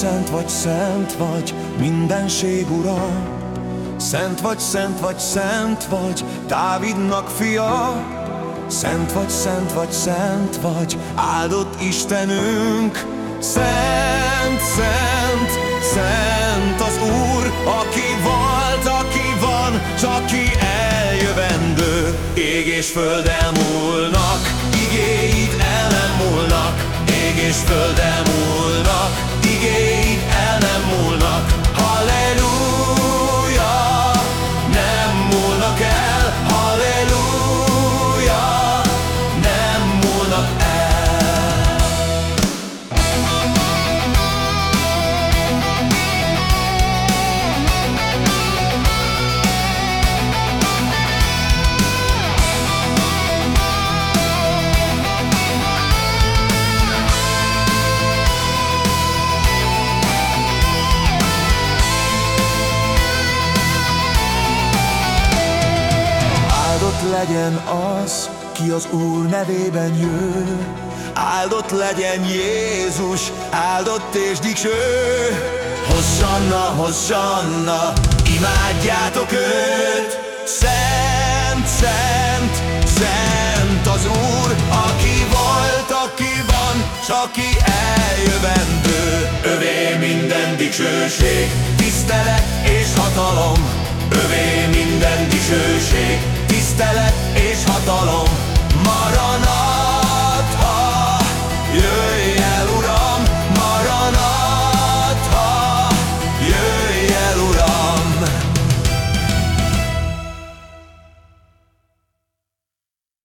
szent vagy, szent vagy, mindenség ura. Szent vagy, szent vagy, szent vagy, Dávidnak fia. Szent vagy, szent vagy, szent vagy, áldott Istenünk. Szent, szent, szent az Úr, aki volt, aki van, s aki eljövendő. Ég és föld elmúlnak, legyen az, ki az Úr nevében jő. Áldott legyen Jézus, áldott és dicső. Hosanna, Hosanna, imádjátok őt. Szent, szent, szent az Úr, aki volt, aki van, s aki eljövendő. Övé minden dicsőség, tisztelet és hatalom. Övé minden dicsőség,